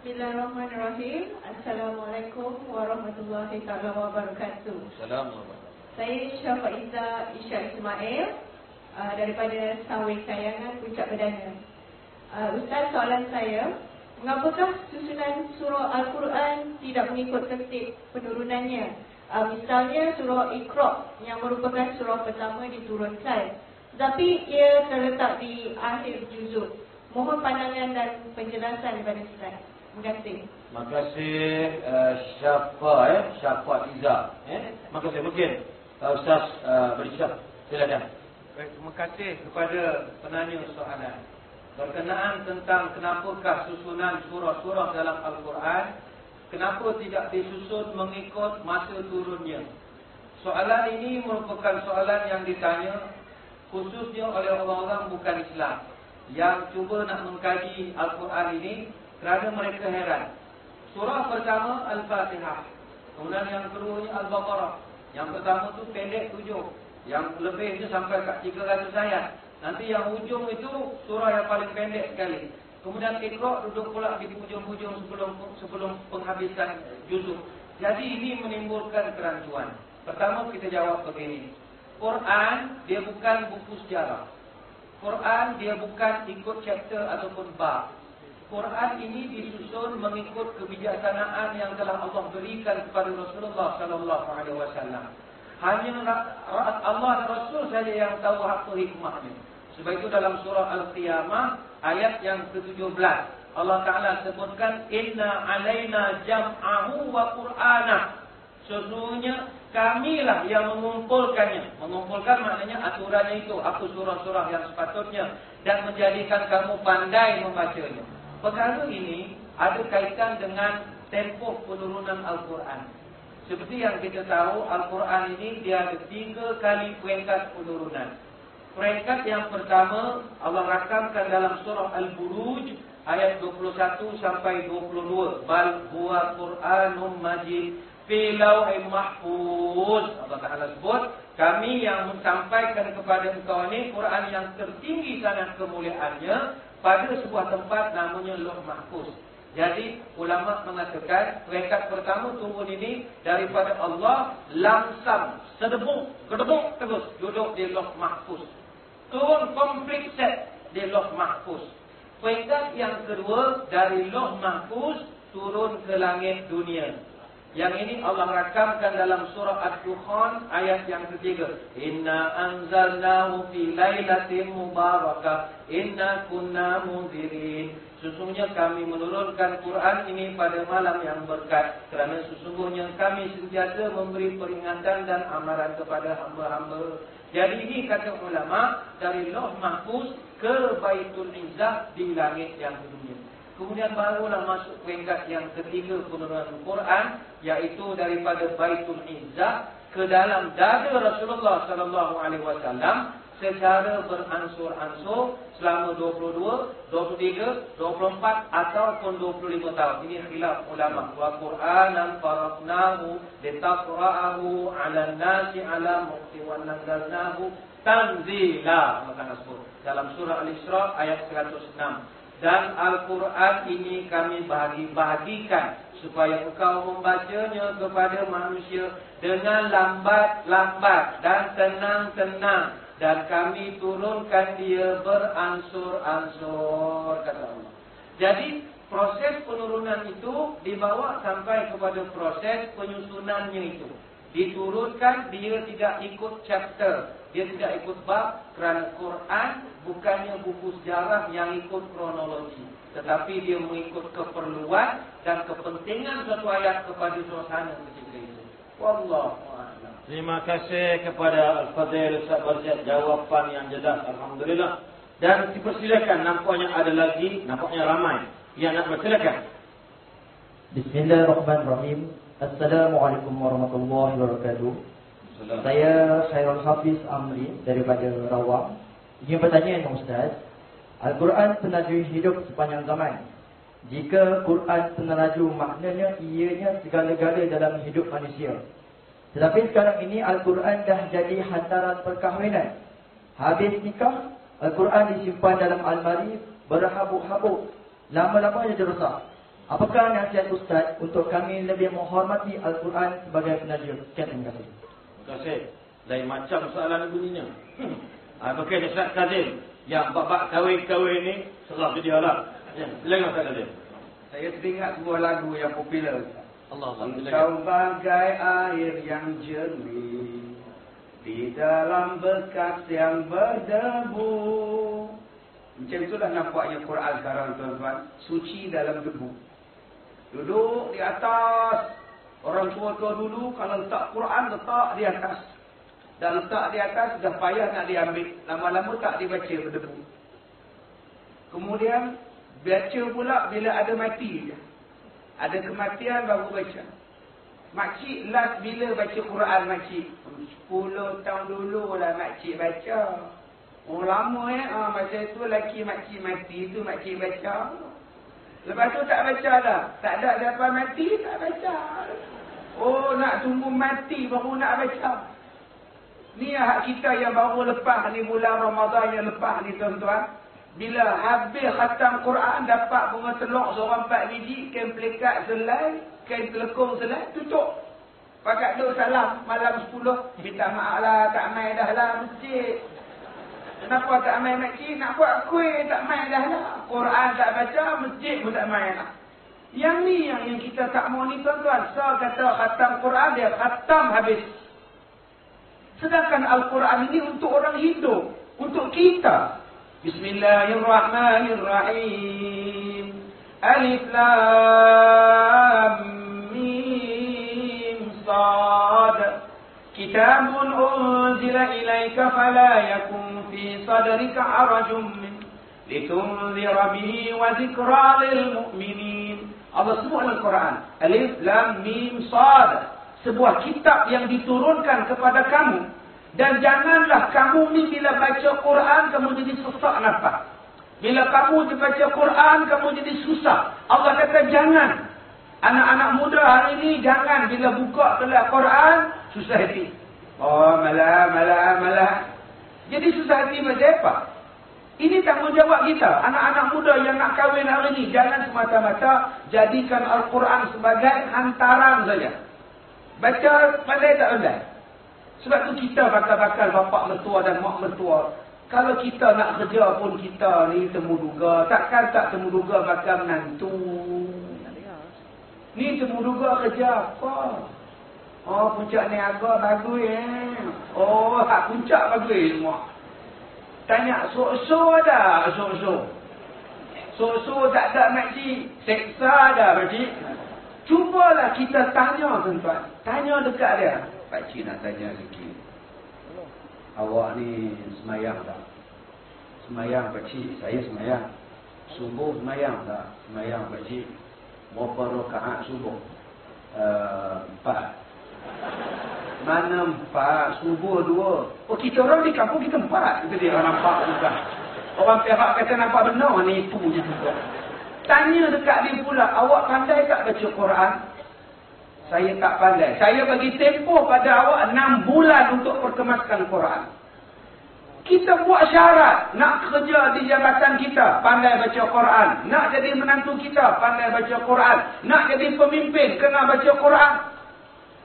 Bismillahirrahmanirrahim. Assalamualaikum warahmatullahi taala wabarakatuh. Assalamualaikum. Saya Syafaiza Isya Ismail uh, daripada Sawi Kayangan Puncak Perdana. Uh, Ustaz, soalan saya, mengapakah susunan surah Al-Quran tidak mengikut tertib penurunannya? Uh, misalnya surah Iqra yang merupakan surah pertama diturunkan, tapi ia terletak di akhir juzuk. Mohon pandangan dan penjelasan daripada Ustaz. Terima kasih. Terima kasih uh, Syafa eh, Syafa Iza eh. Terima kasih mungkin uh, Ustaz uh, Bersyah silakan. Baik, terima kasih kepada penanya soalan. Berkenaan tentang kenapakah susunan surah-surah dalam Al-Quran, kenapa tidak disusun mengikut masa turunnya? Soalan ini merupakan soalan yang ditanya khususnya oleh orang-orang bukan Islam yang cuba nak mengkaji Al-Quran ini kerana mereka heran. Surah pertama Al-Fatihah. Kemudian yang keduanya Al-Baqarah. Yang pertama tu pendek tujuh. Yang lebihnya sampai kat 300 ayat. Nanti yang hujung itu surah yang paling pendek sekali. Kemudian Iqra duduk pula di hujung-hujung sebelum sebelum penghabisan juzuk. Jadi ini menimbulkan kerancuan. Pertama kita jawab begini. Quran dia bukan buku sejarah. Quran dia bukan ikut chapter ataupun bab. Quran ini disusun mengikut kebijaksanaan yang telah Allah berikan kepada Rasulullah sallallahu alaihi wasallam. Hanya Allah dan Rasul saja yang tahu hak hikmahnya. Sebab itu dalam surah Al-Qiyamah ayat yang ke-17 Allah Taala sebutkan inna alaina jam'ahu wa qur'ana. Sesungguhnya kamilah yang mengumpulkannya. Mengumpulkan maknanya aturannya itu, apa surah-surah yang sepatutnya dan menjadikan kamu pandai membacanya. Perkara ini ada kaitan dengan tempoh penurunan Al-Quran. Seperti yang kita tahu, Al-Quran ini dia ada tiga kali peringkat penurunan. Peringkat yang pertama Allah rakamkan dalam surah Al-Buruj ayat 21 sampai 22. Bal huwa Qur'anum Majid fi lauhin mahfuz. Allah Taala sebut, kami yang menyampaikan kepada engkau ini Quran yang tertinggi sangat kemuliaannya pada sebuah tempat namanya Lauh Mahfuz. Jadi ulama mengatakan peringkat pertama turun ini daripada Allah langsam sedebuk kedebuk terus duduk di Lauh Mahfuz turun komplit set di Loh Mahfuz. Peringkat yang kedua dari Loh Mahfuz turun ke langit dunia. Yang ini Allah rakamkan dalam surah Ad-Dukhan ayat yang ketiga. Inna anzalnahu fi lailatin mubarakah. Inna kunna munzirin. Sesungguhnya kami menurunkan Quran ini pada malam yang berkat. Kerana sesungguhnya kami sentiasa memberi peringatan dan amaran kepada hamba-hamba. Jadi ini kata ulama dari Loh Mahfuz ke Baitul Izzah di langit yang dunia. Kemudian barulah masuk peringkat yang ketiga penurunan Quran yaitu daripada Baitul Izzah ke dalam dada Rasulullah sallallahu alaihi wasallam secara beransur-ansur selama 22, 23, 24 ataupun 25 tahun. Ini khilaf ulama. Wa Qur'anan faraqnahu litaqra'ahu 'alan nasi 'ala mukti wa nazzalnahu tanzila. Maka dalam surah Al-Isra ayat 106. Dan Al-Quran ini kami bahagi-bahagikan supaya engkau membacanya kepada manusia dengan lambat-lambat dan tenang-tenang dan kami turunkan dia beransur-ansur kata Allah. Jadi proses penurunan itu dibawa sampai kepada proses penyusunannya itu. Diturunkan dia tidak ikut chapter, dia tidak ikut bab kerana Quran bukannya buku sejarah yang ikut kronologi, tetapi dia mengikut keperluan dan kepentingan suatu ayat kepada suasana ketika itu. Wallahu Terima kasih kepada Al-Fadhil Ustaz Barzat jawapan yang jelas Alhamdulillah. Dan dipersilakan nampaknya ada lagi, nampaknya ramai yang nak bersilakan. Bismillahirrahmanirrahim. Assalamualaikum warahmatullahi wabarakatuh. Saya Khairul Hafiz Amri daripada Rawang. Ingin bertanya dengan Ustaz. Al-Quran penaju hidup sepanjang zaman. Jika Quran penaju maknanya ianya segala-gala dalam hidup manusia. Tetapi sekarang ini Al-Quran dah jadi hantaran perkahwinan. Habis nikah, Al-Quran disimpan dalam almari berhabuk-habuk. Lama-lama jadi rosak. Apakah nasihat Ustaz untuk kami lebih menghormati Al-Quran sebagai penajuk? Sekian terima kasih. Terima kasih. Lain macam soalan bunyinya. Ha, Mungkin Ustaz Kazim yang babak kahwin-kahwin ni serah ke dia lah. Ya, silakan Ustaz Kazim. Saya teringat sebuah lagu yang popular. Allah Allah. Silakan. bagai air yang jernih Di dalam bekas yang berdebu Macam itulah nampaknya Quran sekarang tuan-tuan Suci dalam debu Duduk di atas Orang tua-tua dulu kalau letak Quran letak di atas Dan letak di atas sudah payah nak diambil Lama-lama tak dibaca berdebu Kemudian Baca pula bila ada mati je ada kematian baru baca. Makcik last bila baca Quran makcik? 10 tahun dulu lah makcik baca. Oh lama eh. Ha, masa tu laki makcik mati tu makcik baca. Lepas tu tak baca dah. Tak ada siapa mati tak baca. Oh nak tunggu mati baru nak baca. Ni hak kita yang baru lepas ni bulan Ramadan yang lepas ni tuan-tuan. Bila habis khatam Quran dapat bunga telur seorang empat biji, kain pelikat selai, kain telekung selai, tutup. Pakat duk salam malam 10, minta maaf lah tak main dah lah masjid. Kenapa tak main makcik? Nak buat kuih tak main dah lah. Quran tak baca, masjid pun tak main lah. Yang ni yang, yang kita tak mau ni tuan-tuan. So kata khatam Quran dia khatam habis. Sedangkan Al-Quran ini untuk orang hidup. Untuk kita. Bismillahirrahmanirrahim. Alif Lam Ilaika fala yakun fi sadrika harajun min litunzira bihi wa zikra lil mu'minin. Allah sebut dalam Quran. Alif Lam Mim Sad. Sebuah kitab yang diturunkan kepada kamu dan janganlah kamu ni bila baca Quran kamu jadi sesak nafas. Bila kamu baca Quran kamu jadi susah. Allah kata jangan. Anak-anak muda hari ini jangan bila buka kelas Quran susah hati. Oh malah malah malah. Jadi susah hati macam apa? Ini tanggungjawab kita. Anak-anak muda yang nak kahwin hari ini jangan semata-mata jadikan Al-Quran sebagai hantaran saja. Baca pandai tak pandai? Sebab tu kita bakal-bakal bapak mertua dan mak mertua. Kalau kita nak kerja pun kita ni temu duga. Takkan tak temu duga bakal menantu. Ni temu duga kerja apa? Oh puncak ni agak bagus eh. Oh hak puncak bagus semua. Tanya so-so ada so-so. So-so tak ada makcik. Seksa ada makcik. Cubalah kita tanya tuan-tuan. Tanya dekat dia. Pakcik nak tanya sikit. Awak ni semayang tak? Semayang pakcik, saya semayang. Subuh semayang tak? Semayang pakcik. Berapa rakaat subuh? Uh, empat. Mana empat? Subuh dua. Oh kita orang di kampung kita empat. Itu dia orang nampak juga. Orang pihak kata nampak benar ni itu je juga. Tanya dekat dia pula, awak pandai tak baca Quran? Saya tak pandai. Saya bagi tempoh pada awak enam bulan untuk perkemaskan Quran. Kita buat syarat. Nak kerja di jabatan kita, pandai baca Quran. Nak jadi menantu kita, pandai baca Quran. Nak jadi pemimpin, kena baca Quran.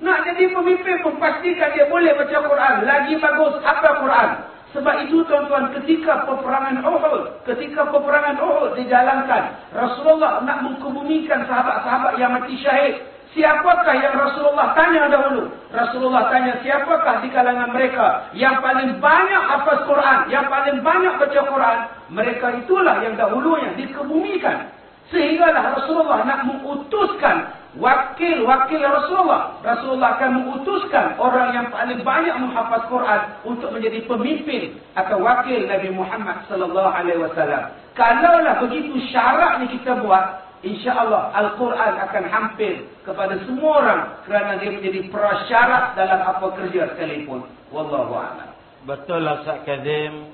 Nak jadi pemimpin pun pastikan dia boleh baca Quran. Lagi bagus, hafal Quran. Sebab itu tuan-tuan ketika peperangan Uhud, ketika peperangan Uhud dijalankan, Rasulullah nak mengkebumikan sahabat-sahabat yang mati syahid. Siapakah yang Rasulullah tanya dahulu? Rasulullah tanya siapakah di kalangan mereka yang paling banyak hafaz Quran, yang paling banyak baca Quran? Mereka itulah yang dahulunya dikebumikan. Sehinggalah Rasulullah nak mengutuskan wakil-wakil Rasulullah. Rasulullah akan mengutuskan orang yang paling banyak menghafaz Quran untuk menjadi pemimpin atau wakil Nabi Muhammad sallallahu alaihi wasallam. Kalaulah begitu syarat ni kita buat, insya-Allah Al-Quran akan hampir kepada semua orang kerana dia menjadi prasyarat dalam apa kerja sekalipun. Wallahu a'lam. Betul Ustaz Kazim.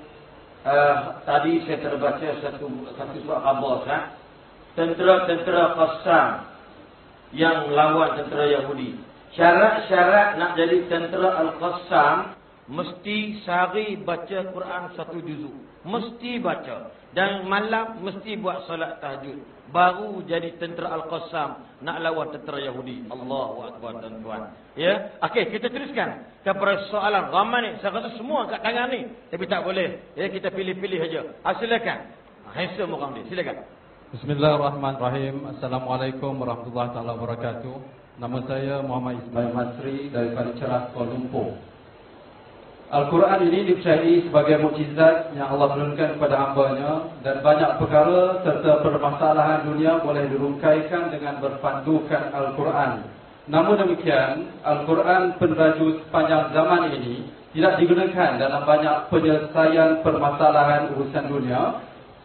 Uh, tadi saya terbaca satu satu surat khabar kan. Tentera-tentera Qassam yang lawan tentera Yahudi. Syarat-syarat nak jadi tentera Al-Qassam mesti sehari baca Quran satu juzuk. Mesti baca. Dan malam mesti buat solat tahajud. Baru jadi tentera Al-Qassam. Nak lawan tentera Yahudi. Allahu Akbar tuan-tuan. Ya. Okey, kita teruskan. Kepada soalan ramai ni. Saya rasa semua kat tangan ni. Tapi tak boleh. Ya, kita pilih-pilih saja. Ah, silakan. Handsome orang ni. Silakan. Bismillahirrahmanirrahim. Assalamualaikum warahmatullahi wabarakatuh. Nama saya Muhammad Ismail Masri dari Ceras Kuala Lumpur. Al-Quran ini dipercayai sebagai mukjizat yang Allah menurunkan kepada hambanya dan banyak perkara serta permasalahan dunia boleh dirungkaikan dengan berpandukan Al-Quran. Namun demikian, Al-Quran peneraju sepanjang zaman ini tidak digunakan dalam banyak penyelesaian permasalahan urusan dunia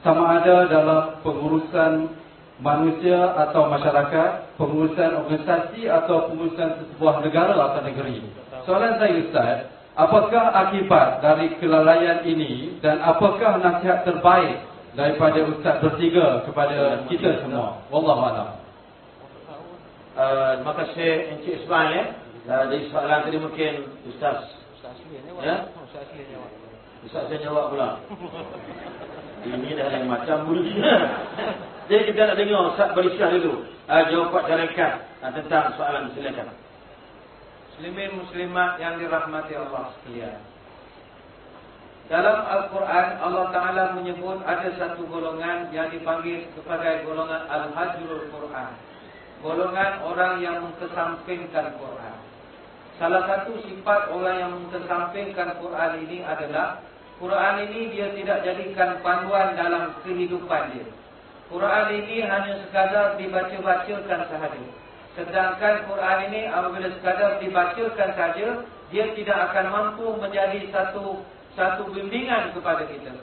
sama ada dalam pengurusan manusia atau masyarakat, pengurusan organisasi atau pengurusan sebuah negara atau negeri. Soalan saya Ustaz, Apakah akibat dari kelalaian ini dan apakah nasihat terbaik daripada ustaz bertiga kepada kita semua? Wallahu a'lam. Uh, terima kasih Encik Ismail ya. Uh, dari soalan tadi mungkin ustaz ustaz ya? Ustaz saya jawab pula. Ini dah lain macam bunyi. Jadi kita nak dengar Ustaz berisah dulu. Uh, jawapan jalankan uh, tentang soalan silakan. Muslimin muslimat yang dirahmati Allah sekalian. Dalam Al-Quran Allah Ta'ala menyebut ada satu golongan yang dipanggil sebagai golongan Al-Hajrul Quran. Golongan orang yang mengkesampingkan Quran. Salah satu sifat orang yang mengkesampingkan Quran ini adalah Quran ini dia tidak jadikan panduan dalam kehidupan dia. Quran ini hanya sekadar dibaca-bacakan sahaja. Sedangkan Quran ini apabila sekadar dibacakan saja, dia tidak akan mampu menjadi satu satu bimbingan kepada kita.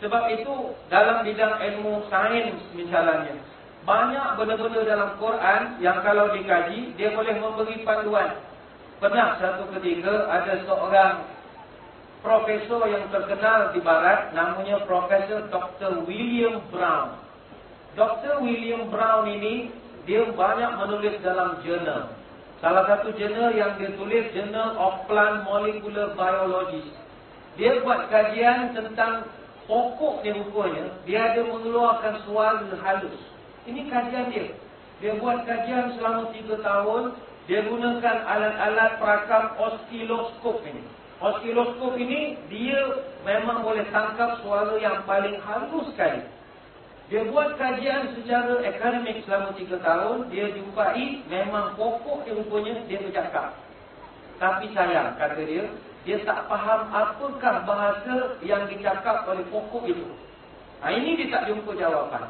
Sebab itu dalam bidang ilmu sains misalnya, banyak benda-benda dalam Quran yang kalau dikaji, dia boleh memberi panduan. Pernah satu ketika ada seorang profesor yang terkenal di barat, namanya Profesor Dr. William Brown. Dr. William Brown ini dia banyak menulis dalam jurnal. Salah satu jurnal yang dia tulis Journal of Plant Molecular Biology. Dia buat kajian tentang pokok dia rupanya. Dia ada mengeluarkan suara halus. Ini kajian dia. Dia buat kajian selama 3 tahun. Dia gunakan alat-alat perakam oskiloskop ini. Oskiloskop ini dia memang boleh tangkap suara yang paling halus sekali. Dia buat kajian secara akademik selama 3 tahun. Dia jumpai memang pokok dia rupanya dia bercakap. Tapi sayang kata dia. Dia tak faham apakah bahasa yang dicakap oleh pokok itu. Ha, ini dia tak jumpa jawapan.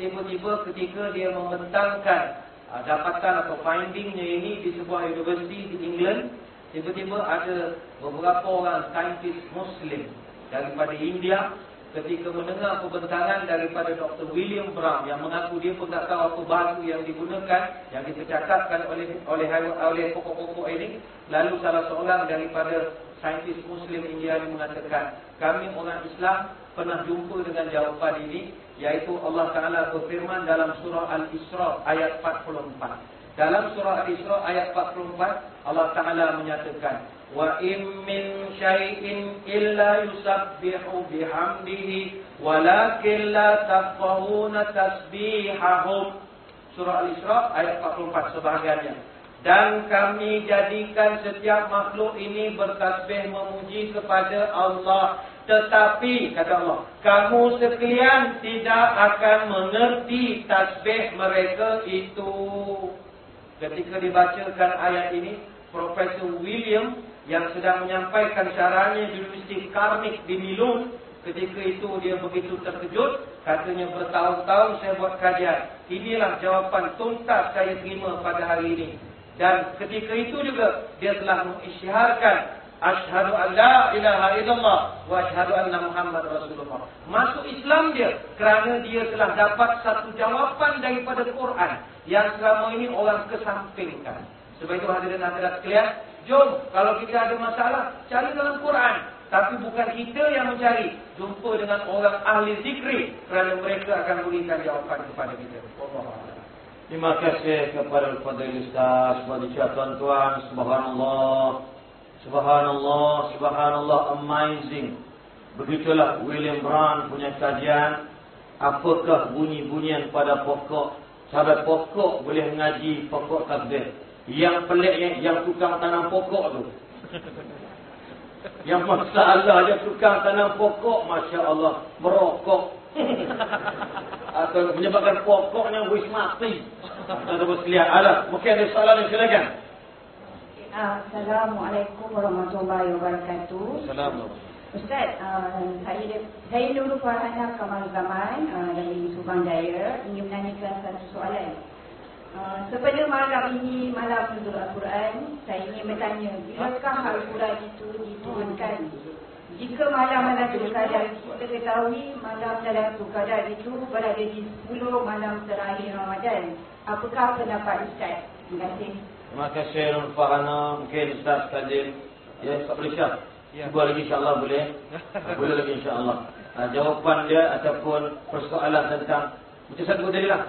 Tiba-tiba ketika dia membentangkan uh, dapatan atau findingnya ini di sebuah universiti di England. Tiba-tiba ada beberapa orang saintis Muslim daripada India ketika mendengar pembentangan daripada Dr. William Brown yang mengaku dia pun tak tahu apa bahasa yang digunakan yang dipercakapkan oleh oleh oleh pokok-pokok ini lalu salah seorang daripada saintis muslim India ini mengatakan kami orang Islam pernah jumpa dengan jawapan ini yaitu Allah Taala berfirman dalam surah Al-Isra ayat 44 dalam surah Al-Isra ayat 44 Allah Taala menyatakan wa in min shay'in illa yusabbihu bihamdihi walakin la tafqahuna tasbihahum. Surah al-isra ayat 44 sebahagiannya. Dan kami jadikan setiap makhluk ini bertasbih memuji kepada Allah. Tetapi kata Allah kamu sekalian tidak akan mengerti tasbih mereka itu ketika dibacakan ayat ini Profesor William yang sedang menyampaikan caranya di Universiti Karmik di Milun. Ketika itu dia begitu terkejut. Katanya bertahun-tahun saya buat kajian. Inilah jawapan tuntas saya terima pada hari ini. Dan ketika itu juga dia telah mengisyaharkan. Ashadu an la ilaha illallah wa ashadu anna Muhammad Rasulullah. Masuk Islam dia kerana dia telah dapat satu jawapan daripada Quran yang selama ini orang kesampingkan. Sebab itu hadirin hadirat sekalian, Jom, kalau kita ada masalah, cari dalam Quran. Tapi bukan kita yang mencari. Jumpa dengan orang ahli zikri. Kerana mereka akan berikan jawapan kepada kita. Terima kasih kepada Al-Fadhil Ustaz. Selamat tuan-tuan. Subhanallah. Subhanallah. Subhanallah. Amazing. Begitulah William Brown punya kajian. Apakah bunyi-bunyian pada pokok. Sampai pokok boleh mengaji pokok takdir. Yang peliknya yang tukang tanam pokok tu. Yang masalah je tukang tanam pokok. Masya Allah. Merokok. Atau menyebabkan pokoknya wis mati. Atau bersekalian. Alah. Mungkin ada soalan yang silakan. Assalamualaikum warahmatullahi wabarakatuh. Assalamualaikum. Ustaz, uh, saya saya Nurul Farhana Kamal Zaman uh, dari Subang Jaya ingin menanyakan satu soalan. Uh, sepada malam ini, malam Nurul Al-Quran, saya ingin bertanya, bilakah Al-Quran itu diturunkan? Jika malam-malam itu kadar kita ketahui malam dalam tu kadar itu berada di 10 malam terakhir Ramadan. Apakah pendapat Ustaz? Terima kasih. Terima kasih Farhana. Mungkin Ustaz Kadir. Ya, boleh Syah. Ya. Cuba lagi insyaAllah boleh. boleh lagi insyaAllah. Uh, jawapan dia ataupun persoalan tentang macam satu tadi lah.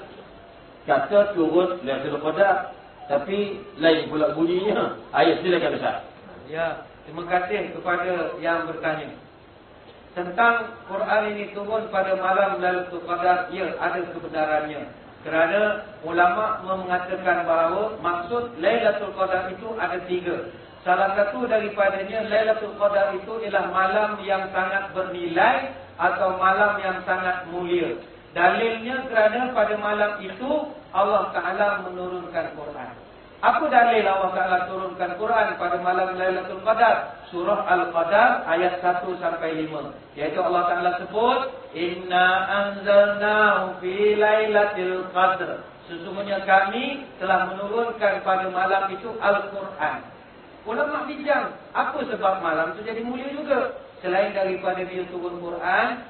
Kata turun Lailatul Qadar tapi lain pula bunyinya. Ayat silakan Ustaz. Ya, terima kasih kepada yang bertanya. Tentang Quran ini turun pada malam Lailatul Qadar, ya ada kebenarannya. Kerana ulama mengatakan bahawa maksud Lailatul Qadar itu ada tiga. Salah satu daripadanya Lailatul Qadar itu ialah malam yang sangat bernilai atau malam yang sangat mulia. Dalilnya kerana pada malam itu Allah Taala menurunkan Quran. Apa dalil Allah Taala turunkan Quran pada malam Lailatul Qadar? Surah Al-Qadar ayat 1 sampai 5. Yaitu Allah Taala sebut, "Inna anzalnahu fi Lailatul Qadar." Sesungguhnya kami telah menurunkan pada malam itu Al-Quran. Ulama bincang, apa sebab malam itu jadi mulia juga? Selain daripada dia turun Quran,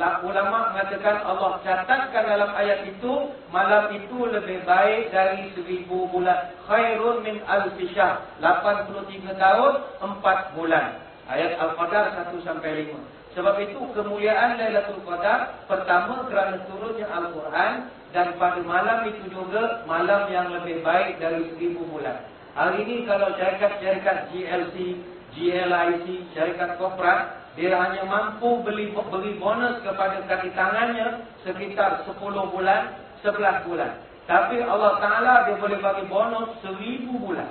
ulama mengatakan Allah catatkan dalam ayat itu, malam itu lebih baik dari seribu bulan. Khairun min al-fisha. 83 tahun, 4 bulan. Ayat Al-Qadar 1 sampai 5. Sebab itu kemuliaan Lailatul Qadar pertama kerana turunnya Al-Quran dan pada malam itu juga malam yang lebih baik dari seribu bulan. Hari ini kalau syarikat-syarikat GLC, GLIC, syarikat korporat, dia hanya mampu beli beri bonus kepada kaki tangannya sekitar 10 bulan, 11 bulan. Tapi Allah Ta'ala dia boleh bagi bonus 1000 bulan.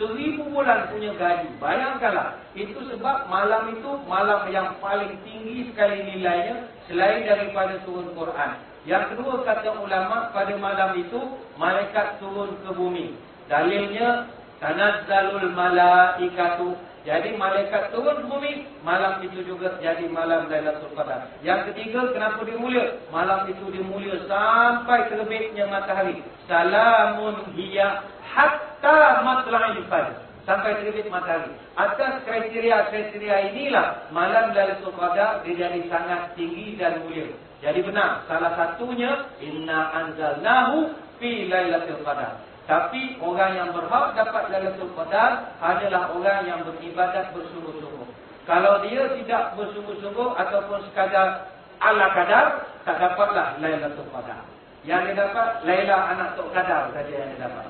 1000 bulan punya gaji. Bayangkanlah. Itu sebab malam itu malam yang paling tinggi sekali nilainya selain daripada turun Quran. Yang kedua kata ulama pada malam itu malaikat turun ke bumi. Dalilnya Tanazzalul malaikatu. Jadi malaikat turun bumi, malam itu juga jadi malam Lailatul Qadar. Yang ketiga, kenapa dia mulia? Malam itu dia mulia sampai terbitnya matahari. Salamun hiya hatta matla'il fajr. Sampai terbit matahari. Atas kriteria-kriteria inilah malam Lailatul Qadar dia jadi sangat tinggi dan mulia. Jadi benar, salah satunya inna anzalnahu fi Lailatul Qadar. Tapi orang yang berhak dapat Lailatul Qadar adalah orang yang beribadat bersungguh-sungguh. Kalau dia tidak bersungguh-sungguh ataupun sekadar ala kadar, tak dapatlah Lailatul Qadar. Yang dia dapat Laila anak Tok Qadar saja yang dia dapat.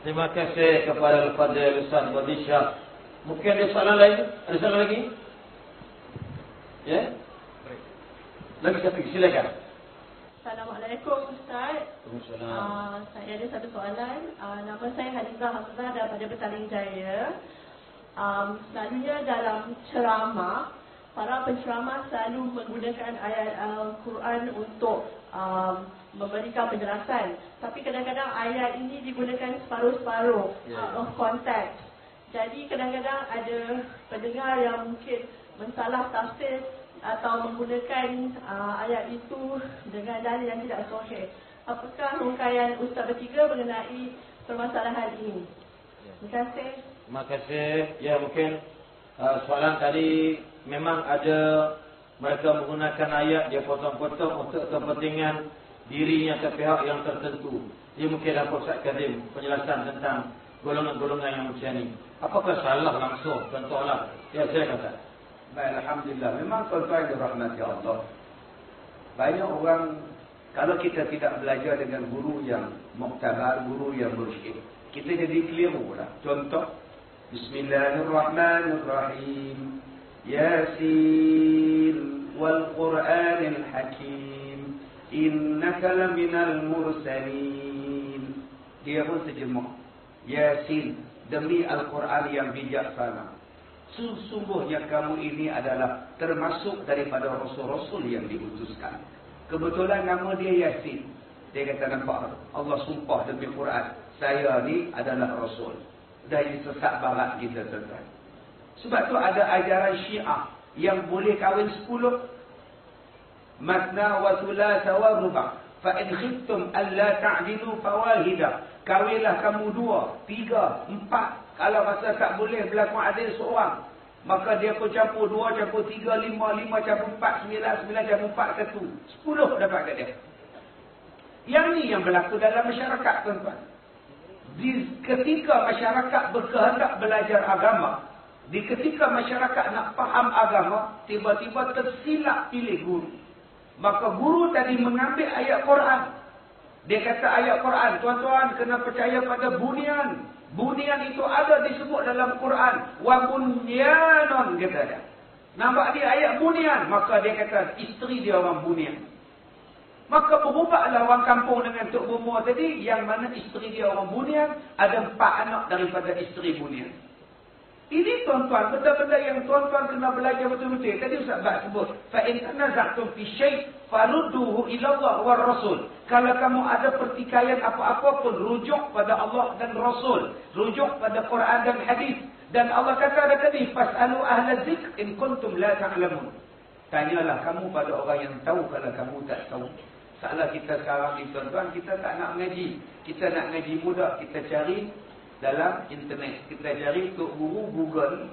Terima kasih kepada Al-Fadhil Ustaz Badisha. Mungkin ada soalan lain? Ada soalan lagi? Ya? Lagi satu, silakan. Assalamualaikum Ustaz. Waalaikumsalam. Uh, saya ada satu soalan. Uh, nama saya Hadizah Hamzah daripada Petaling Jaya. Um, selalunya dalam ceramah, para penceramah selalu menggunakan ayat Al-Quran untuk um, memberikan penjelasan. Tapi kadang-kadang ayat ini digunakan separuh-separuh Ya. out of context. Jadi kadang-kadang ada pendengar yang mungkin mensalah tafsir atau menggunakan uh, ayat itu dengan dalil yang tidak sahih. Apakah rungkaian Ustaz bertiga mengenai permasalahan ini? Terima kasih. Terima kasih. Ya mungkin uh, soalan tadi memang ada mereka menggunakan ayat dia potong-potong untuk kepentingan dirinya ke pihak yang tertentu. Dia mungkin ada Ustaz Kadim penjelasan tentang golongan-golongan yang macam ni. Apakah salah langsung? Contohlah. Ya saya kata. Baik, Alhamdulillah. Memang tuan-tuan dirahmati Allah. Banyak orang, kalau kita tidak belajar dengan guru yang muktabar, guru yang mursyid, kita jadi keliru pula. Contoh, Bismillahirrahmanirrahim. Yasin wal Qur'anil Hakim innaka laminal mursalin. Dia pun terjemah. Yasin demi Al-Quran yang bijaksana. Sesungguhnya kamu ini adalah termasuk daripada rasul-rasul yang diutuskan. Kebetulan nama dia Yasin. Dia kata nampak Allah sumpah demi Quran. Saya ni adalah rasul. Dan sesat barat kita tuan Sebab tu ada ajaran syiah yang boleh kahwin sepuluh. Matna wa thulatha wa ruba' fa in khiftum alla ta'dilu fawahida kawinlah kamu dua tiga empat kalau masa tak boleh berlaku adil seorang maka dia pun campur dua campur tiga lima lima campur empat sembilan sembilan campur empat satu sepuluh dapat kat dia yang ni yang berlaku dalam masyarakat tuan-tuan ketika masyarakat berkehendak belajar agama di ketika masyarakat nak faham agama tiba-tiba tersilap pilih guru Maka guru tadi mengambil ayat Quran. Dia kata ayat Quran, tuan-tuan kena percaya pada bunian. Bunian itu ada disebut dalam Quran. Wa bunyanon kata dia. Nampak dia ayat bunian. Maka dia kata isteri dia orang bunian. Maka berubahlah orang kampung dengan Tok Bumur tadi. Yang mana isteri dia orang bunian. Ada empat anak daripada isteri bunian. Ini tuan-tuan, benda-benda yang tuan-tuan kena belajar betul-betul. Tadi Ustaz Bak sebut, فَإِنْ تَنَزَعْتُمْ فِي شَيْءٍ فَرُدُّهُ إِلَى اللَّهِ وَالرَّسُولِ Kalau kamu ada pertikaian apa-apa pun, rujuk pada Allah dan Rasul. Rujuk pada Quran dan Hadis. Dan Allah kata ada tadi, فَاسْأَلُوا أَهْلَ ذِكْ إِنْ كُنْتُمْ لَا تَعْلَمُونَ Tanyalah kamu pada orang yang tahu kalau kamu tak tahu. Salah kita sekarang ni tuan-tuan, kita tak nak mengaji. Kita nak mengaji mudah, kita cari dalam internet. Kita cari Tok Guru Google.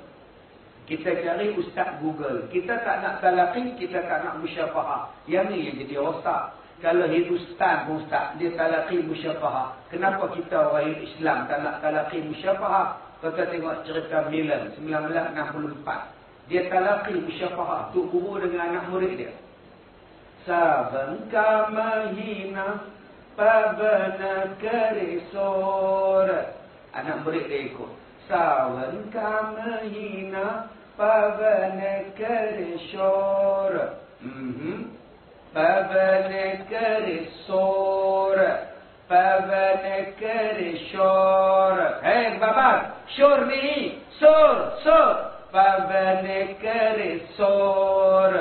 Kita cari Ustaz Google. Kita tak nak talaqi, kita tak nak musyafahah. Yang ni yang jadi rosak. Kalau Hindustan pun Ustaz, dia talaqi musyafahah. Kenapa kita orang Islam tak nak talaqi musyafahah? Kita tengok cerita Milan 1964. Dia talaqi musyafahah. Tok Guru dengan anak murid dia. Saban kamahina pabana kerisor anak murid dia ikut. Sawan kamahina pavane karishor. Mhm. Pavane karishor. Pavane karishor. Hei baba, shor ni. Sor, sor. Pavane karishor.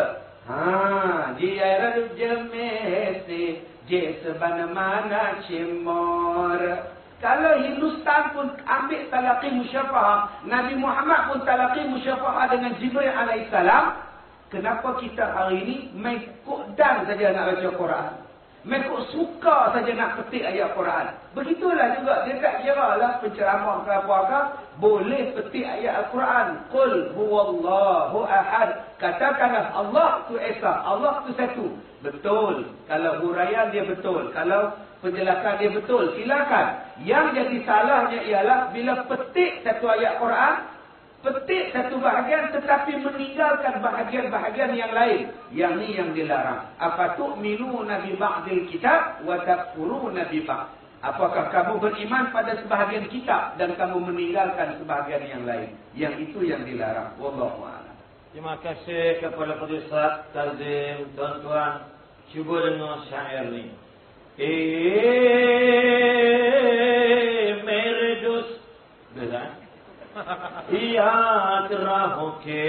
Ha, dia rajam में से जिस बन माना चिमोर kalau Hindustan pun ambil talaqi musyafah, Nabi Muhammad pun talaqi musyafah dengan Jibril alaihissalam, kenapa kita hari ini mengikut dan saja nak baca Quran? Mengikut suka saja nak petik ayat Quran. Begitulah juga dia tak kira lah penceramah ke apa-apa, boleh petik ayat Al-Quran. Qul huwallahu ahad. Katakanlah Allah tu Esa, Allah tu satu. Betul. Kalau huraian dia betul. Kalau penjelasan dia betul. Silakan. Yang jadi salahnya ialah bila petik satu ayat Quran, petik satu bahagian tetapi meninggalkan bahagian-bahagian yang lain. Yang ni yang dilarang. Apa tu minu nabi ba'dil kitab wa takfuru nabi ba' apakah kamu beriman pada sebahagian kitab dan kamu meninggalkan sebahagian yang lain? Yang itu yang dilarang. Wallahu a'lam. Terima kasih kepada pendapat tazim. Tuan-tuan. cuba dengar syair ni. Eh merdus dengar یاد رہو کہ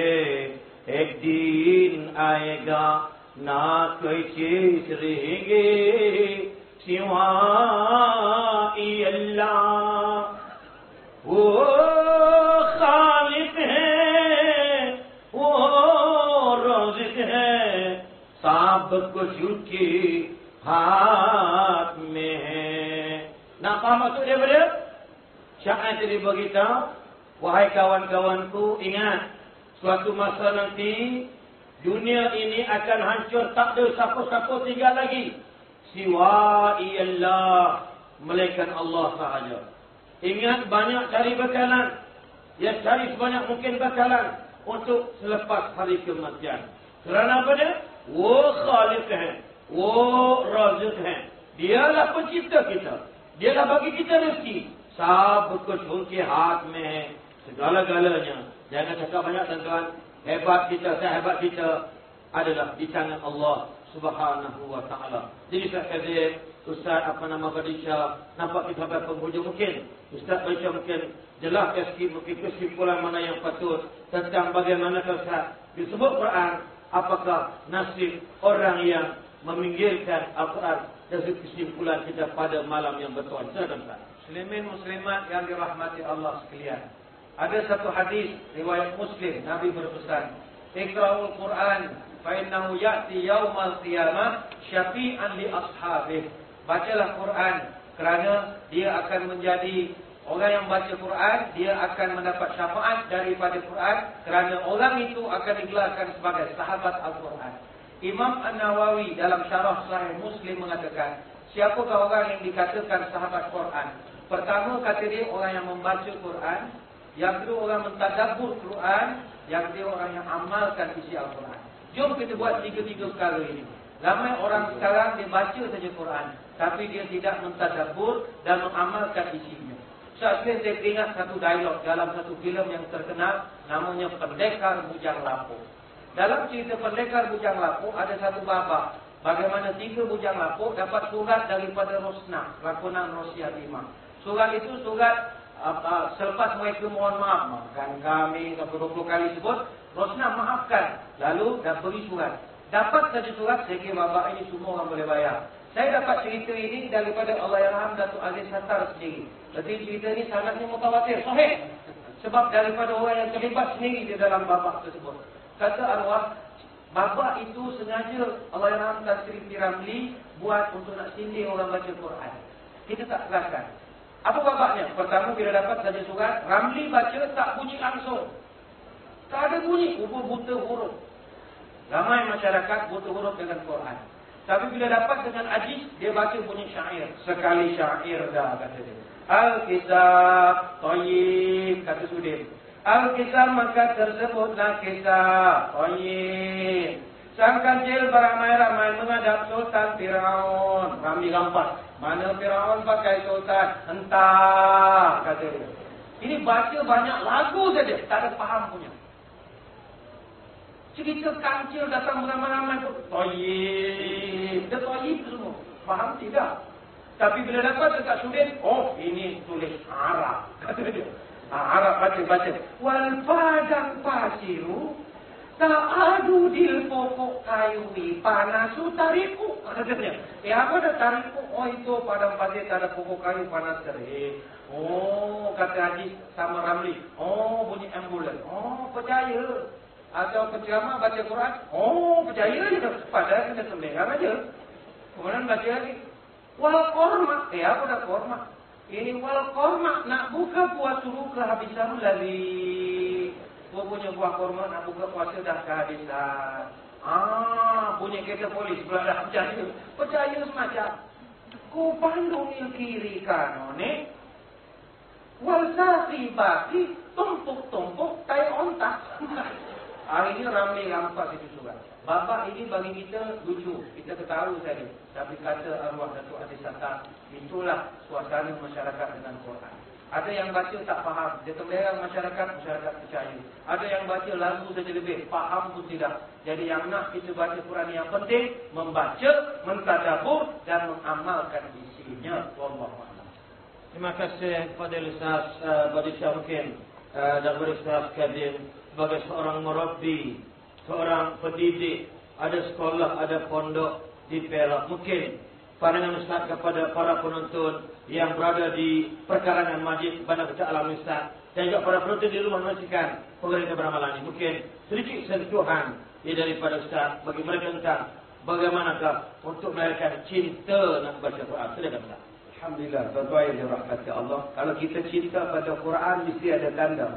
ایک دین آئے گا نہ کوئی چیز رہیں گے، سوا اللہ۔ وہ خالق ہے وہ روزق ہے سب کچھ کی ہاتھ میں ہے۔ ناکام شاہ تری بگیچہ wahai kawan-kawanku, ingat, suatu masa nanti, dunia ini akan hancur, tak ada siapa-siapa tinggal lagi. Siwa iyallah, melainkan Allah sahaja. Ingat banyak cari bekalan. Ya cari sebanyak mungkin bekalan untuk selepas hari kematian. Kerana apa dia? Wa khalifah. वो राजुक हैं dialah pencipta kita dialah bagi kita rezeki सब कुछ उनके हाथ में है segala-galanya jangan cakap banyak tuan-tuan Hebat kita, tak hebat kita adalah di tangan Allah Subhanahu wa taala. Jadi Ustaz Ustaz apa nama Badisha, nampak kita sampai penghujung mungkin. Ustaz Badisha mungkin mungkin kesimpulan mana yang patut tentang bagaimana Ustaz disebut Quran, apakah nasib orang yang meminggirkan Al-Quran dan kesimpulan kita pada malam yang bertuan. Ustaz. Muslimin muslimat yang dirahmati Allah sekalian. Ada satu hadis riwayat Muslim Nabi berpesan, "Iqra'ul Quran fa innahu ya'ti yaumal qiyamah syafi'an li ashabih." Bacalah Quran kerana dia akan menjadi orang yang baca Quran, dia akan mendapat syafaat daripada Quran kerana orang itu akan digelarkan sebagai sahabat Al-Quran. Imam An-Nawawi dalam syarah Sahih Muslim mengatakan, siapakah orang yang dikatakan sahabat Quran? Pertama kata dia orang yang membaca Quran, yang kedua orang mentadabbur Quran, yang ketiga orang yang amalkan isi Al-Quran. Jom kita buat tiga-tiga perkara ini. Ramai orang sekarang dia baca saja Quran, tapi dia tidak mentadabbur dan mengamalkan isinya. Saya saya ingat satu dialog dalam satu filem yang terkenal namanya Pendekar Bujang Lapuk. Dalam cerita Pendekar Bujang Lapuk ada satu babak bagaimana tiga bujang lapuk dapat surat daripada Rosna, lakonan Rosia Lima. Surat itu surat apa, selepas mereka mohon maaf. Maafkan kami, sampai 20 kali sebut. Rosna maafkan. Lalu dah beri surat. Dapat saja surat, saya kira babak ini semua orang boleh bayar. Saya dapat cerita ini daripada Allah yang Rahman Datuk Aziz Sattar sendiri. Jadi cerita ini sangatnya mutawatir. Sahih. Sebab daripada orang yang terlibat sendiri di dalam babak tersebut. Kata arwah, babak itu sengaja Allah yang Rahman Sri Piramli buat untuk nak sindir orang baca Quran. Kita tak teraskan. Apa babaknya? Pertama bila dapat saja surat, Ramli baca tak bunyi langsung. Tak ada bunyi, ubur buta huruf. Ramai masyarakat buta huruf dengan Quran. Tapi bila dapat dengan ajis, dia baca bunyi syair. Sekali syair dah kata dia. Al-Kisah Tayyib kata Sudin. Al-Kisah maka tersebutlah kisah Tayyib. Sang kancil beramai-ramai menghadap Sultan Fir'aun. Kami gambar. Mana Fir'aun pakai Sultan? Entah, kata dia. Ini baca banyak lagu saja. Tak ada faham punya. Cerita kancil datang beramai-ramai tu. Toyib. Dia toyib semua. Faham tidak? Tapi bila dapat dekat sudin, oh ini tulis Arab. Kata dia. Ha, Arab baca-baca. Wal padang pasiru Ta'adu dil pokok kayu ni panas tu tariku. Katanya. Eh apa dah tariku? Oh itu padang pasir tak ada pokok kayu panas terik. Oh kata Haji sama Ramli. Oh bunyi ambulan. Oh percaya. Atau penceramah baca Quran. Oh percaya je. Padahal kita sembahyang aja. Kemudian baca lagi. Wal korma. Eh apa dah korma? Ini wal korma. Nak buka puas suruh kehabisan lagi. Gua punya buah korma nak buka puasa dah kehabisan. Ah, punya kereta polis pula dah percaya. Percaya semacam. Ku pandung yang kiri kanan ni. Wal saki baki tumpuk-tumpuk tai ontak. Hari ini ramai lampas itu surat. Bapak ini bagi kita lucu. Kita ketahui tadi. Tapi kata arwah Datuk Aziz Sattar. Itulah suasana masyarakat dengan Quran. Ada yang baca tak faham. Dia terbelang masyarakat, masyarakat percaya. Ada yang baca lagu saja lebih. Faham pun tidak. Jadi yang nak kita baca Quran yang penting. Membaca, mentadabur dan mengamalkan isinya. Terima kasih kepada Ustaz uh, Badisha mungkin. Uh, dan Ustaz Kadir. Sebagai seorang murabi. Seorang pendidik. Ada sekolah, ada pondok di Perak. Mungkin pandangan Ustaz kepada para penonton yang berada di perkarangan majid Bandar Kecak Alam Ustaz dan juga para penonton di rumah menyaksikan kita beramalan ini. Mungkin sedikit sentuhan ya, daripada Ustaz bagi mereka tentang bagaimanakah untuk melahirkan cinta nak baca Quran. Silakan Ustaz. Alhamdulillah, tuan-tuan yang dirahmati Allah. Kalau kita cinta pada Quran, mesti ada tanda.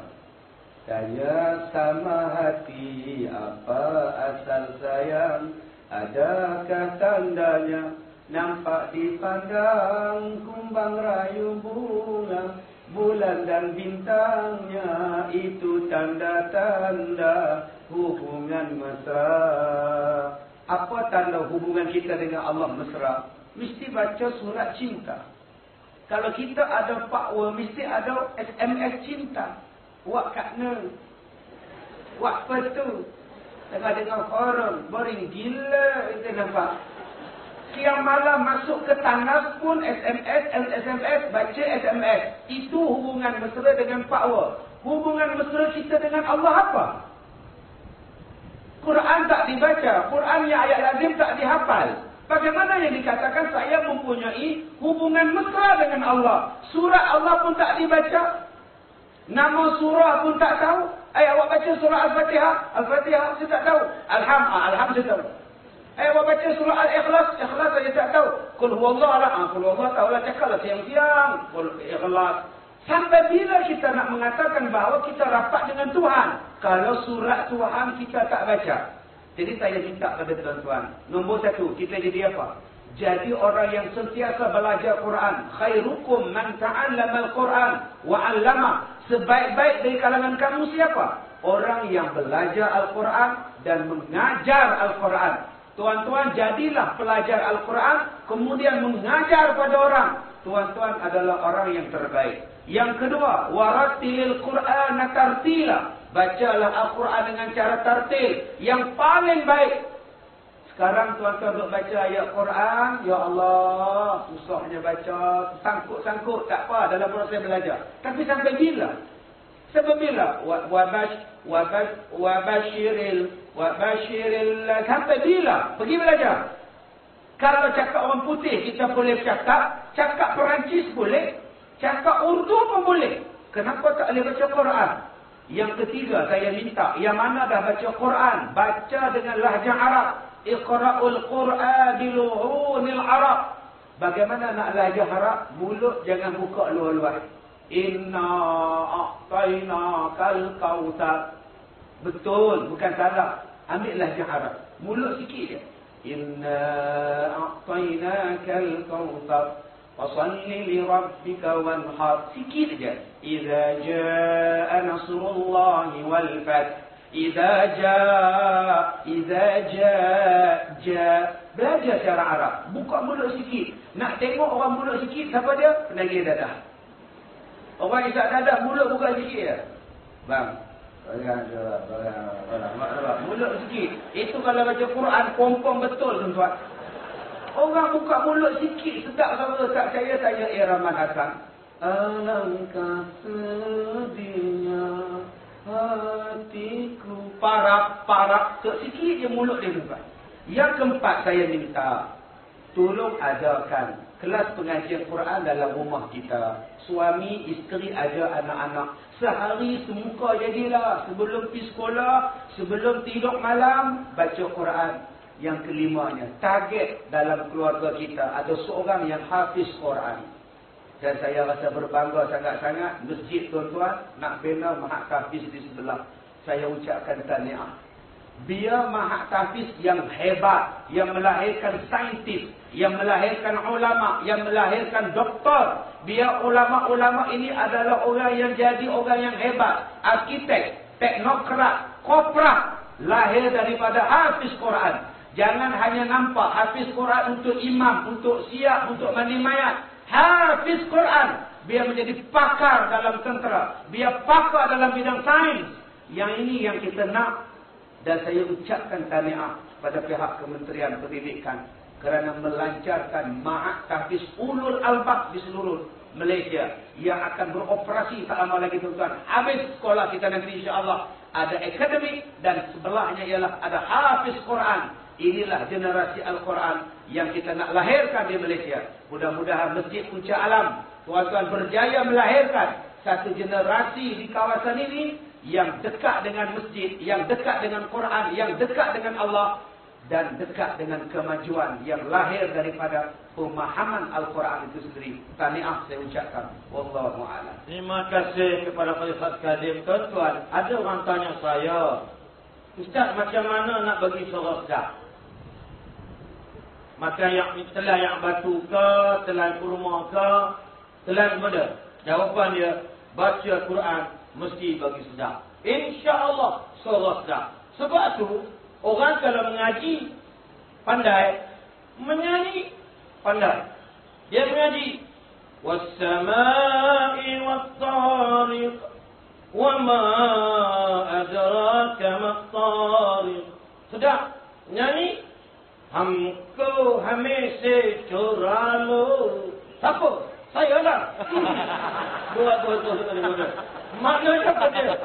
Saya sama hati, apa asal sayang, adakah tandanya? Nampak dipandang kumbang rayu bunga Bulan dan bintangnya itu tanda-tanda hubungan mesra Apa tanda hubungan kita dengan Allah mesra? Mesti baca surat cinta Kalau kita ada fakwa, mesti ada SMS cinta Wak kakna Waktu tu. Tengah dengar korang. Boring gila. Kita nampak. Siang malam masuk ke tandas pun SMS, SMS, baca SMS. Itu hubungan mesra dengan power. Hubungan mesra kita dengan Allah apa? Quran tak dibaca. Quran yang ayat lazim tak dihafal. Bagaimana yang dikatakan saya mempunyai hubungan mesra dengan Allah. Surah Allah pun tak dibaca. Nama surah pun tak tahu. Eh, awak baca surah Al-Fatihah. Al-Fatihah saya tak tahu. Ah, Alham saya tahu. Eh, awak baca surah Al-Ikhlas. Ikhlas saya tak tahu. Kul huwallah lah. Ah, kul huwallah tahu lah. Cakap lah siang-siang. Kul ikhlas. Sampai bila kita nak mengatakan bahawa kita rapat dengan Tuhan. Kalau surat Tuhan kita tak baca. Jadi saya minta kepada tuan-tuan. Nombor satu, kita jadi apa? Jadi orang yang sentiasa belajar Quran. Khairukum man ta'allama al-Quran wa 'allama. Sebaik-baik dari kalangan kamu siapa? Orang yang belajar Al-Quran dan mengajar Al-Quran. Tuan-tuan jadilah pelajar Al-Quran kemudian mengajar pada orang. Tuan-tuan adalah orang yang terbaik. Yang kedua, warattilil Quran tartila. Bacalah Al-Quran dengan cara tartil. Yang paling baik. Sekarang tuan-tuan baca ayat Quran. Ya Allah, susahnya baca. Sangkut-sangkut, tak apa dalam proses belajar. Tapi sampai bila? Sampai bila? Wabash, wabash, wabashiril, wabashiril. Sampai bila? Pergi belajar. Kalau cakap orang putih, kita boleh cakap. Cakap Perancis boleh. Cakap Urdu pun boleh. Kenapa tak boleh baca Quran? Yang ketiga saya minta, yang mana dah baca Quran, baca dengan lahjah Arab. Iqra'ul Quran biluhunil Arab. Bagaimana nak lahjah Arab? Mulut jangan buka luar-luar. Inna a'tayna kal kautsar. Betul, bukan salah. Ambil lahjah Arab. Mulut sikit je. Inna a'tayna kal kautsar. Fasalli li rabbika wanhar. Sikit je. Iza ja'a nasrullahi wal fath. Iza ja'a, iza ja'a, ja'a. Belajar cara Arab. Buka mulut sikit. Nak tengok orang mulut sikit, siapa dia? Penagih dadah. Orang isap dadah, mulut buka sikit je. Bang. Mulut sikit. Itu kalau baca Quran, kompong betul tuan-tuan. Orang buka mulut sikit sedap sama tak saya saya Iraman Hasan. Alangkah sedihnya hatiku parak-parak sikit je mulut dia tuan. Yang keempat saya minta tolong adakan kelas pengajian Quran dalam rumah kita. Suami, isteri ada anak-anak. Sehari semuka jadilah sebelum pergi sekolah, sebelum tidur malam baca Quran. Yang kelimanya, target dalam keluarga kita ada seorang yang hafiz Quran. Dan saya rasa berbangga sangat-sangat masjid tuan-tuan nak bina mahat hafiz di sebelah. Saya ucapkan tahniah. Dia mahat hafiz yang hebat, yang melahirkan saintis, yang melahirkan ulama, yang melahirkan doktor. Dia ulama-ulama ini adalah orang yang jadi orang yang hebat, arkitek, teknokrat, koprat, lahir daripada hafiz Quran. Jangan hanya nampak hafiz Quran untuk imam, untuk siap, untuk mandi mayat. Hafiz Quran. Biar menjadi pakar dalam tentera. Biar pakar dalam bidang sains. Yang ini yang kita nak. Dan saya ucapkan taniah pada pihak Kementerian Pendidikan. Kerana melancarkan ma'at hafiz ulul albab di seluruh Malaysia. Yang akan beroperasi tak lama lagi tuan-tuan. Habis sekolah kita nanti insyaAllah. Ada akademik dan sebelahnya ialah ada hafiz Quran. Inilah generasi Al-Quran yang kita nak lahirkan di Malaysia. Mudah-mudahan Masjid Puncak Alam, tuan-tuan berjaya melahirkan satu generasi di kawasan ini yang dekat dengan masjid, yang dekat dengan Quran, yang dekat dengan Allah dan dekat dengan kemajuan yang lahir daripada pemahaman Al-Quran itu sendiri. Tahniah saya ucapkan. Wallahu a'lam. Terima kasih kepada Khalifat Kadim. Tuan-tuan, ada orang tanya saya, Ustaz macam mana nak bagi suara sedap? Maka yang telah yang batu ke, telah kurma ke, telah mana? Jawapan dia, baca Quran mesti bagi sedap. InsyaAllah suara sedap. Sebab tu, Orang kalau mengaji pandai, menyanyi pandai. Dia mengaji was-sama'i wat-tariq wa ma adraka mat-tariq. Sudah nyanyi hamko hamese curalo. Siapa? Saya lah. Dua dua dua dua. Maknanya apa dia?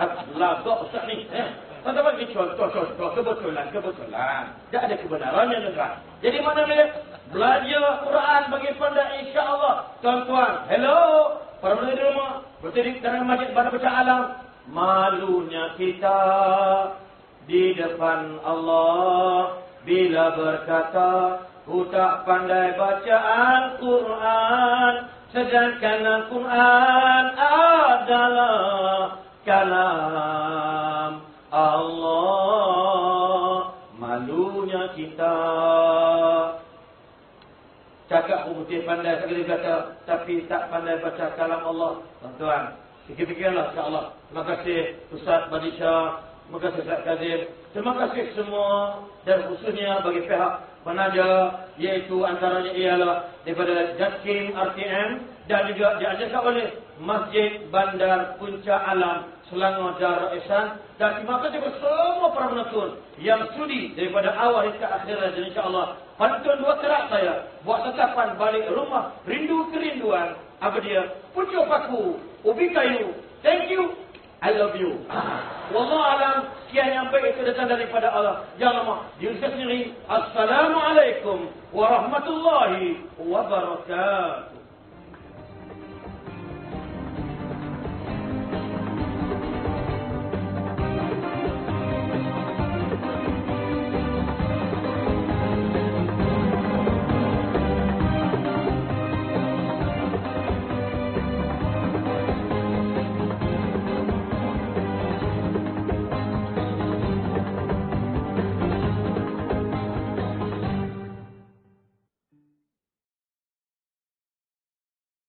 Lah dok ustaz ni. Eh? Bagi contoh, contoh, kebetulan, kebetulan. Tak ada kebenarannya tuan. Jadi mana dia? Belajar Quran bagi pandai insya Allah. Tuan-tuan, hello. Para pendengar di rumah. Berdiri dalam masjid pada baca alam. Malunya kita di depan Allah. Bila berkata, ku tak pandai baca Al-Quran. Sedangkan Al-Quran adalah kalam Allah. Malunya kita. Cakap putih pandai segala kata. Tapi tak pandai baca kalam Allah. Tuan-tuan, fikir-fikirlah insyaAllah. Terima kasih Ustaz Badisha. Terima kasih Ustaz Kazim. Terima kasih semua. Dan khususnya bagi pihak penaja. Iaitu antaranya ialah daripada Jatim RTM. Dan juga diajarkan oleh Masjid Bandar Puncak Alam. Selangor Darul Ihsan. Dan terima kasih semua para penonton yang sudi daripada awal hingga akhir dan insya-Allah. Pantun dua kerak saya buat tetapan balik rumah rindu kerinduan. Apa dia? Pucuk paku ubi kayu. Thank you. I love you. Wallah alam sekian yang baik itu datang daripada Allah. Yang lama diri saya sendiri assalamualaikum warahmatullahi wabarakatuh